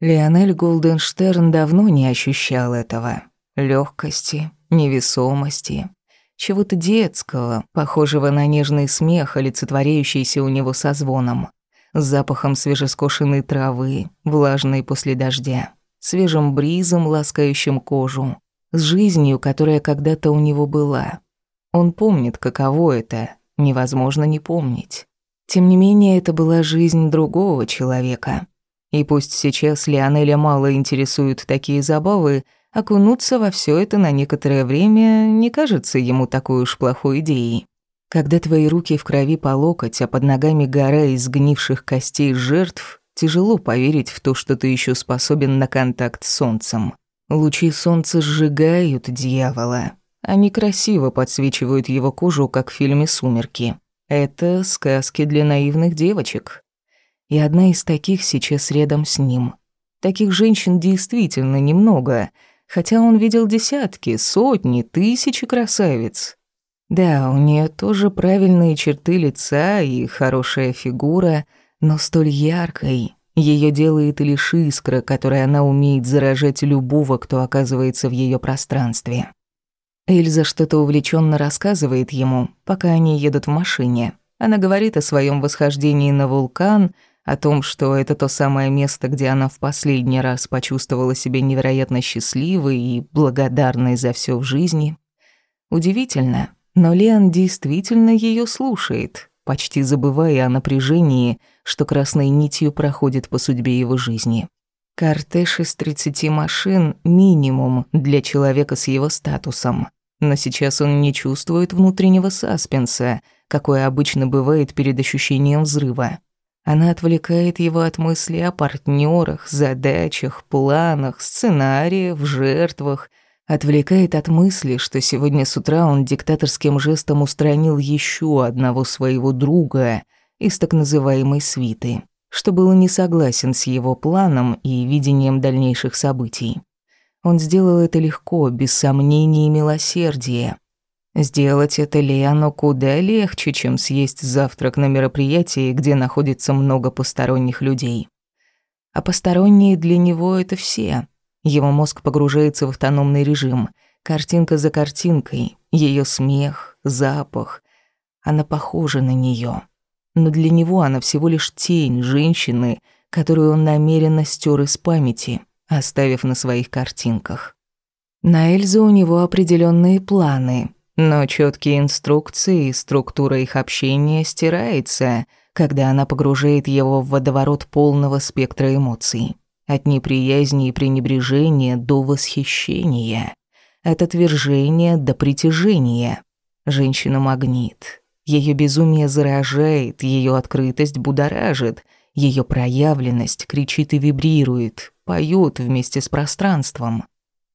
Леонель Голденштерн давно не ощущал этого. Легкости, невесомости, чего-то детского, похожего на нежный смех, олицетворяющийся у него со звоном, запахом свежескошенной травы, влажной после дождя, свежим бризом, ласкающим кожу, с жизнью, которая когда-то у него была. Он помнит, каково это, невозможно не помнить. Тем не менее, это была жизнь другого человека. И пусть сейчас Леонеля мало интересуют такие забавы, окунуться во все это на некоторое время не кажется ему такой уж плохой идеей. Когда твои руки в крови по локоть, а под ногами гора из сгнивших костей жертв, тяжело поверить в то, что ты еще способен на контакт с солнцем. Лучи солнца сжигают дьявола. Они красиво подсвечивают его кожу, как в фильме «Сумерки». Это сказки для наивных девочек. И одна из таких сейчас рядом с ним. Таких женщин действительно немного — хотя он видел десятки, сотни, тысячи красавиц. Да, у нее тоже правильные черты лица и хорошая фигура, но столь яркой. Ее делает лишь искра, которой она умеет заражать любого, кто оказывается в ее пространстве. Эльза что-то увлеченно рассказывает ему, пока они едут в машине. Она говорит о своем восхождении на вулкан, о том, что это то самое место, где она в последний раз почувствовала себя невероятно счастливой и благодарной за все в жизни. Удивительно, но Леон действительно ее слушает, почти забывая о напряжении, что красной нитью проходит по судьбе его жизни. Кортеж из 30 машин – минимум для человека с его статусом. Но сейчас он не чувствует внутреннего саспенса, какой обычно бывает перед ощущением взрыва. Она отвлекает его от мыслей о партнерах, задачах, планах, сценариях, жертвах. Отвлекает от мысли, что сегодня с утра он диктаторским жестом устранил еще одного своего друга из так называемой свиты, что был не согласен с его планом и видением дальнейших событий. Он сделал это легко, без сомнений и милосердия. Сделать это Лиану куда легче, чем съесть завтрак на мероприятии, где находится много посторонних людей. А посторонние для него — это все. Его мозг погружается в автономный режим. Картинка за картинкой, ее смех, запах. Она похожа на нее. Но для него она всего лишь тень женщины, которую он намеренно стер из памяти, оставив на своих картинках. На Эльзу у него определенные планы — но четкие инструкции и структура их общения стирается, когда она погружает его в водоворот полного спектра эмоций. От неприязни и пренебрежения до восхищения. От отвержения до притяжения. Женщина магнит. Ее безумие заражает, ее открытость будоражит, ее проявленность кричит и вибрирует, поет вместе с пространством.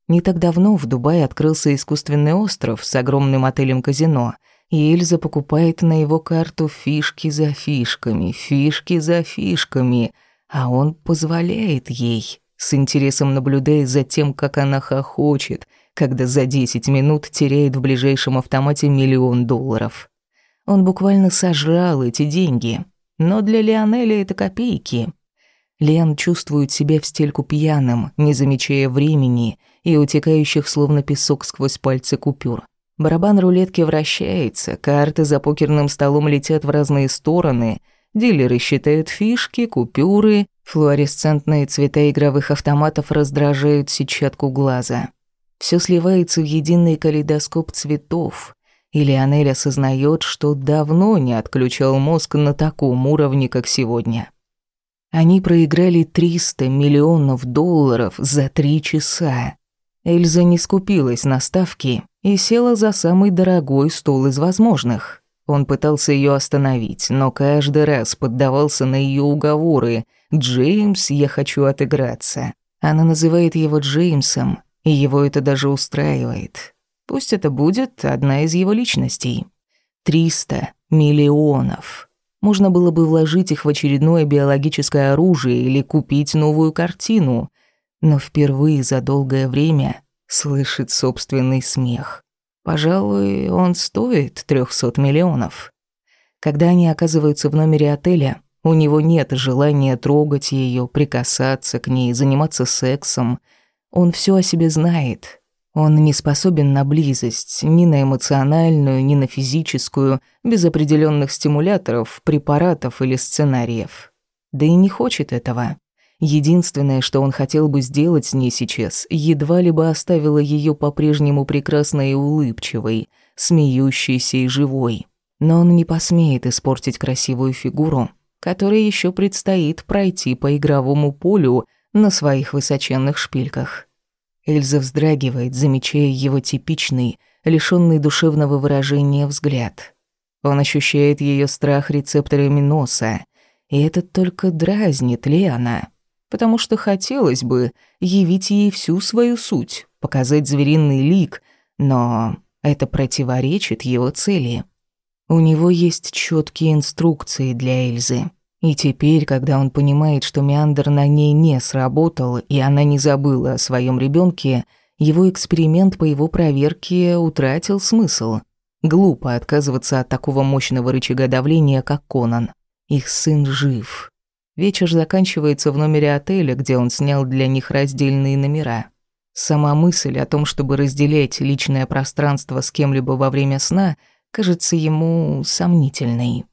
Не так давно в Дубае открылся искусственный остров с огромным отелем-казино, и Эльза покупает на его карту фишки за фишками, фишки за фишками, а он позволяет ей, с интересом наблюдая за тем, как она хохочет, когда за 10 минут теряет в ближайшем автомате миллион долларов. Он буквально сожрал эти деньги, но для Лионеля это копейки. Лен чувствует себя в стельку пьяным, не замечая времени — и утекающих словно песок сквозь пальцы купюр. Барабан рулетки вращается, карты за покерным столом летят в разные стороны, дилеры считают фишки, купюры, флуоресцентные цвета игровых автоматов раздражают сетчатку глаза. Все сливается в единый калейдоскоп цветов, и Лионель осознает, что давно не отключал мозг на таком уровне, как сегодня. Они проиграли 300 миллионов долларов за три часа. Эльза не скупилась на ставки и села за самый дорогой стол из возможных. Он пытался ее остановить, но каждый раз поддавался на ее уговоры. «Джеймс, я хочу отыграться». Она называет его Джеймсом, и его это даже устраивает. Пусть это будет одна из его личностей. Триста миллионов. Можно было бы вложить их в очередное биологическое оружие или купить новую картину но впервые за долгое время слышит собственный смех. Пожалуй, он стоит 300 миллионов. Когда они оказываются в номере отеля, у него нет желания трогать ее, прикасаться к ней, заниматься сексом. Он все о себе знает. Он не способен на близость, ни на эмоциональную, ни на физическую, без определенных стимуляторов, препаратов или сценариев. Да и не хочет этого. Единственное, что он хотел бы сделать с ней сейчас, едва ли бы оставило ее по-прежнему прекрасной и улыбчивой, смеющейся и живой. Но он не посмеет испортить красивую фигуру, которой еще предстоит пройти по игровому полю на своих высоченных шпильках. Эльза вздрагивает, замечая его типичный, лишённый душевного выражения взгляд. Он ощущает ее страх рецепторами носа, и это только дразнит Леона потому что хотелось бы явить ей всю свою суть, показать звериный лик, но это противоречит его цели. У него есть четкие инструкции для Эльзы. И теперь, когда он понимает, что Меандр на ней не сработал, и она не забыла о своем ребенке, его эксперимент по его проверке утратил смысл. Глупо отказываться от такого мощного рычага давления, как Конан. Их сын жив, Вечер заканчивается в номере отеля, где он снял для них раздельные номера. Сама мысль о том, чтобы разделять личное пространство с кем-либо во время сна, кажется ему сомнительной.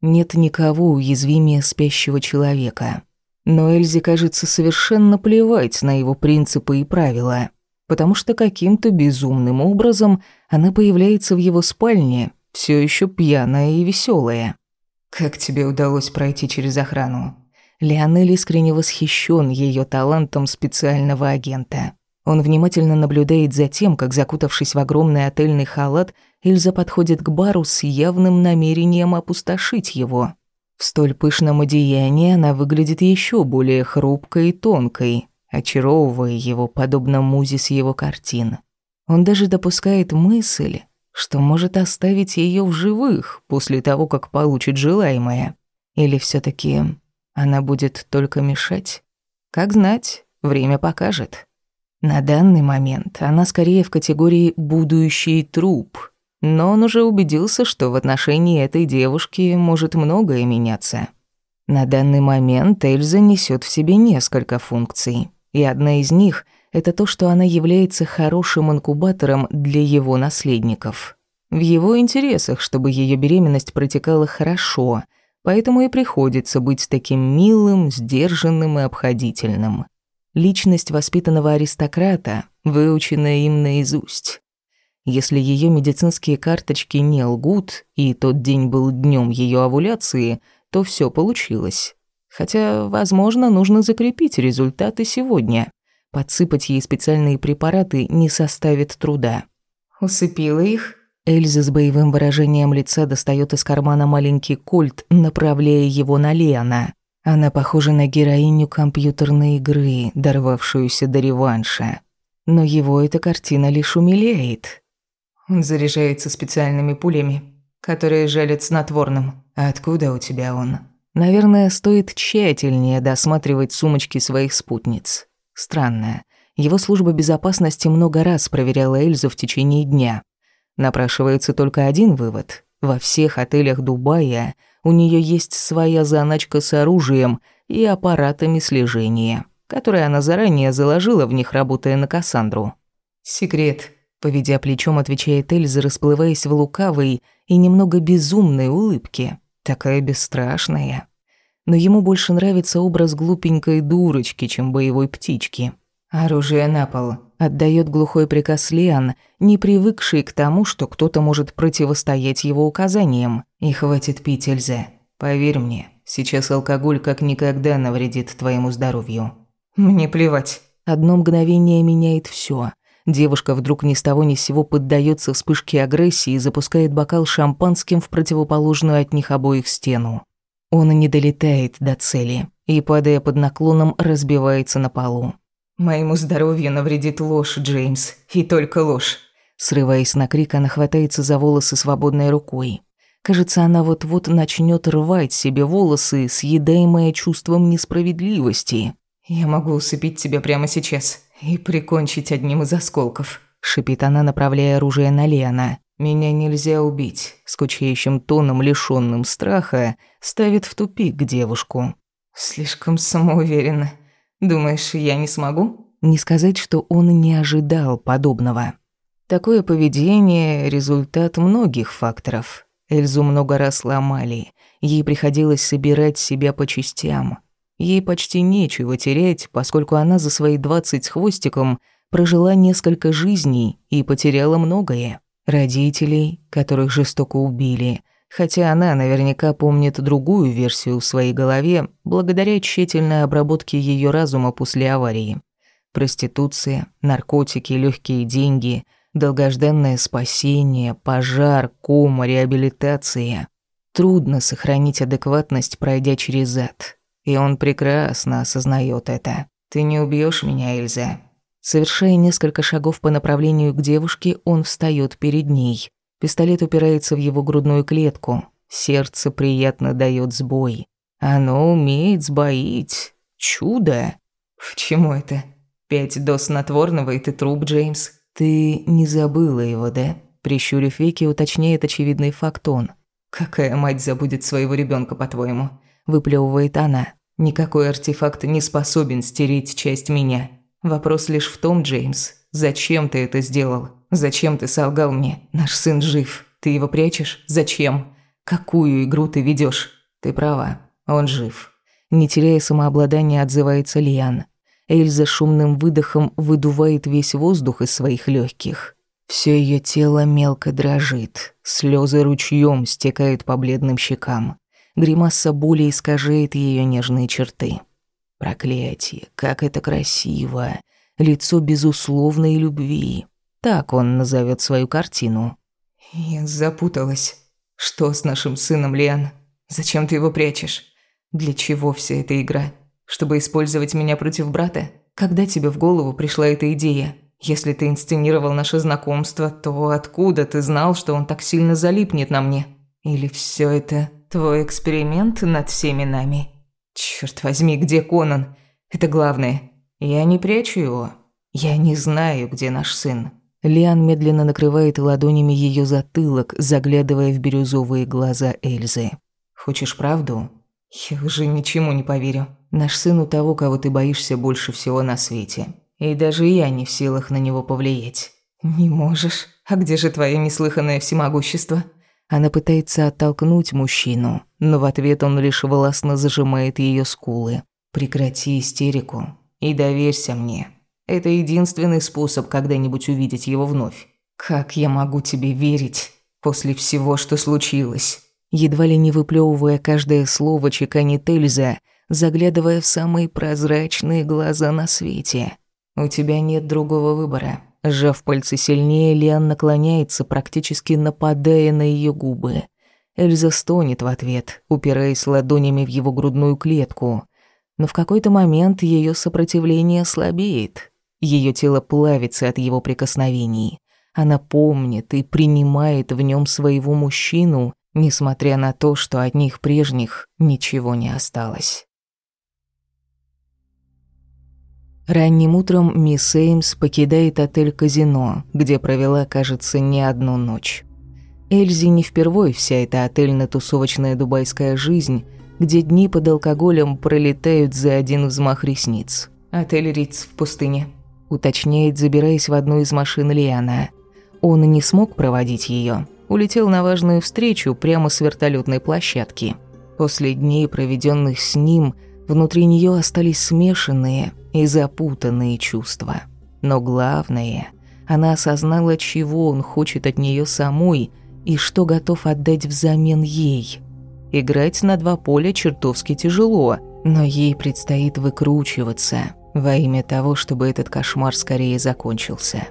Нет никого уязвимее спящего человека. Но Эльзе кажется совершенно плевать на его принципы и правила, потому что каким-то безумным образом она появляется в его спальне, все еще пьяная и веселая. «Как тебе удалось пройти через охрану?» Леонель искренне восхищен ее талантом специального агента. Он внимательно наблюдает за тем, как, закутавшись в огромный отельный халат, Эльза подходит к бару с явным намерением опустошить его. В столь пышном одеянии она выглядит еще более хрупкой и тонкой, очаровывая его подобно музе с его картин. Он даже допускает мысль, что может оставить ее в живых после того, как получит желаемое. Или все таки она будет только мешать? Как знать, время покажет. На данный момент она скорее в категории «будущий труп», но он уже убедился, что в отношении этой девушки может многое меняться. На данный момент Эльза несет в себе несколько функций, и одна из них — это то, что она является хорошим инкубатором для его наследников. В его интересах, чтобы ее беременность протекала хорошо, поэтому и приходится быть таким милым, сдержанным и обходительным. Личность воспитанного аристократа, выученная им наизусть. Если ее медицинские карточки не лгут, и тот день был днем ее овуляции, то все получилось. Хотя, возможно, нужно закрепить результаты сегодня. Подсыпать ей специальные препараты не составит труда. Усыпила их? Эльза с боевым выражением лица достает из кармана маленький кольт, направляя его на Леона. Она похожа на героиню компьютерной игры, дорвавшуюся до реванша. Но его эта картина лишь умиляет. Он заряжается специальными пулями, которые жалят снотворным. А откуда у тебя он? Наверное, стоит тщательнее досматривать сумочки своих спутниц. Странно. Его служба безопасности много раз проверяла Эльзу в течение дня. Напрашивается только один вывод. Во всех отелях Дубая у нее есть своя заначка с оружием и аппаратами слежения, которые она заранее заложила в них, работая на Кассандру. «Секрет», Поведя плечом, отвечает Эльза, расплываясь в лукавой и немного безумной улыбке. Такая бесстрашная. Но ему больше нравится образ глупенькой дурочки, чем боевой птички. «Оружие на пол», — отдает глухой приказ Лиан, не привыкший к тому, что кто-то может противостоять его указаниям. «И хватит пить, Эльза. Поверь мне, сейчас алкоголь как никогда навредит твоему здоровью». «Мне плевать». Одно мгновение меняет все. Девушка вдруг ни с того ни с сего поддается вспышке агрессии и запускает бокал шампанским в противоположную от них обоих стену. Он не долетает до цели и, падая под наклоном, разбивается на полу. «Моему здоровью навредит ложь, Джеймс, и только ложь». Срываясь на крик, она хватается за волосы свободной рукой. Кажется, она вот-вот начнет рвать себе волосы, съедаемое чувством несправедливости. «Я могу усыпить тебя прямо сейчас и прикончить одним из осколков», — шипит она, направляя оружие на Лена. «Меня нельзя убить», — скучающим тоном, лишённым страха, ставит в тупик девушку. «Слишком самоуверенно. Думаешь, я не смогу?» Не сказать, что он не ожидал подобного. Такое поведение – результат многих факторов. Эльзу много раз ломали. Ей приходилось собирать себя по частям. Ей почти нечего терять, поскольку она за свои двадцать хвостиком прожила несколько жизней и потеряла многое. Родителей, которых жестоко убили, хотя она наверняка помнит другую версию в своей голове благодаря тщательной обработке ее разума после аварии. Проституция, наркотики, легкие деньги, долгожданное спасение, пожар, кома, реабилитация. Трудно сохранить адекватность, пройдя через ад. И он прекрасно осознает это. «Ты не убьешь меня, Эльза». Совершая несколько шагов по направлению к девушке, он встает перед ней. Пистолет упирается в его грудную клетку. Сердце приятно дает сбой. Оно умеет сбоить. Чудо. К чему это? Пять доз снотворного, и ты труп, Джеймс. Ты не забыла его, да? Прищурив веки, уточняет очевидный факт он. Какая мать забудет своего ребенка, по-твоему? Выплевывает она. Никакой артефакт не способен стереть часть меня. Вопрос лишь в том, Джеймс, зачем ты это сделал? Зачем ты солгал мне? Наш сын жив. Ты его прячешь? Зачем? Какую игру ты ведешь? Ты права, он жив. Не теряя самообладания, отзывается Лиан. Эльза шумным выдохом выдувает весь воздух из своих легких. Все ее тело мелко дрожит, слезы ручьем стекают по бледным щекам. Гримаса боли искажает ее нежные черты. Проклятие, как это красиво. Лицо безусловной любви. Так он назовет свою картину. Я запуталась. Что с нашим сыном, Лиан? Зачем ты его прячешь? Для чего вся эта игра? Чтобы использовать меня против брата? Когда тебе в голову пришла эта идея? Если ты инсценировал наше знакомство, то откуда ты знал, что он так сильно залипнет на мне? Или все это твой эксперимент над всеми нами? Черт возьми, где Конан? Это главное. Я не прячу его. Я не знаю, где наш сын. Лиан медленно накрывает ладонями ее затылок, заглядывая в бирюзовые глаза Эльзы. Хочешь правду? Я уже ничему не поверю. Наш сын у того, кого ты боишься больше всего на свете. И даже я не в силах на него повлиять. Не можешь. А где же твое неслыханное всемогущество? Она пытается оттолкнуть мужчину, но в ответ он лишь властно зажимает ее скулы. Прекрати истерику и доверься мне. Это единственный способ когда-нибудь увидеть его вновь. Как я могу тебе верить после всего, что случилось? Едва ли не выплевывая каждое слово, чеканит Эльза, заглядывая в самые прозрачные глаза на свете. «У тебя нет другого выбора». Сжав пальцы сильнее, Лиан наклоняется, практически нападая на ее губы. Эльза стонет в ответ, упираясь ладонями в его грудную клетку. Но в какой-то момент ее сопротивление слабеет. Ее тело плавится от его прикосновений. Она помнит и принимает в нем своего мужчину, несмотря на то, что от них прежних ничего не осталось. Ранним утром мисс Эймс покидает отель «Казино», где провела, кажется, не одну ночь. Эльзе не впервой вся эта отельно-тусовочная дубайская жизнь, где дни под алкоголем пролетают за один взмах ресниц. «Отель Риц в пустыне», — уточняет, забираясь в одну из машин Лиана. Он не смог проводить ее, улетел на важную встречу прямо с вертолетной площадки. После дней, проведенных с ним, внутри нее остались смешанные, и запутанные чувства. Но главное, она осознала, чего он хочет от нее самой и что готов отдать взамен ей. Играть на два поля чертовски тяжело, но ей предстоит выкручиваться во имя того, чтобы этот кошмар скорее закончился.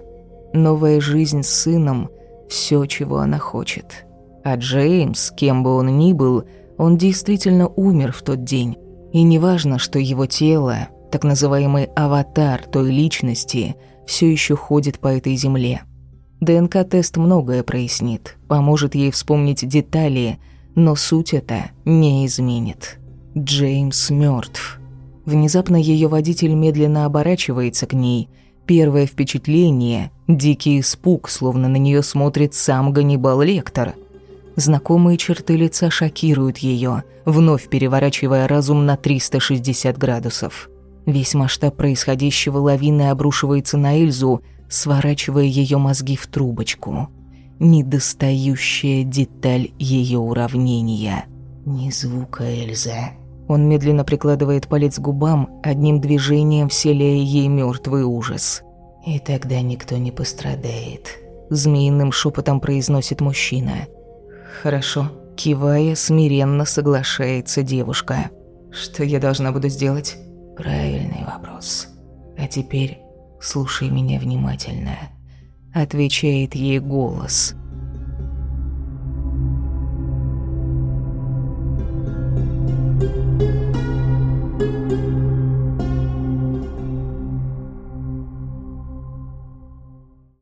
Новая жизнь с сыном – все, чего она хочет. А Джеймс, кем бы он ни был, он действительно умер в тот день. И неважно, что его тело так называемый аватар той личности все еще ходит по этой земле. ДНК-тест многое прояснит, поможет ей вспомнить детали, но суть это не изменит. Джеймс мертв. Внезапно ее водитель медленно оборачивается к ней. Первое впечатление – дикий испуг, словно на нее смотрит сам Ганнибал Лектор. Знакомые черты лица шокируют ее, вновь переворачивая разум на 360 градусов. Весь масштаб происходящего лавины обрушивается на Эльзу, сворачивая ее мозги в трубочку. Недостающая деталь ее уравнения. Ни звука Эльза. Он медленно прикладывает палец к губам, одним движением вселяя ей мертвый ужас. «И тогда никто не пострадает», — змеиным шепотом произносит мужчина. «Хорошо», — кивая, смиренно соглашается девушка. «Что я должна буду сделать?» Правильный вопрос. А теперь слушай меня внимательно. Отвечает ей голос –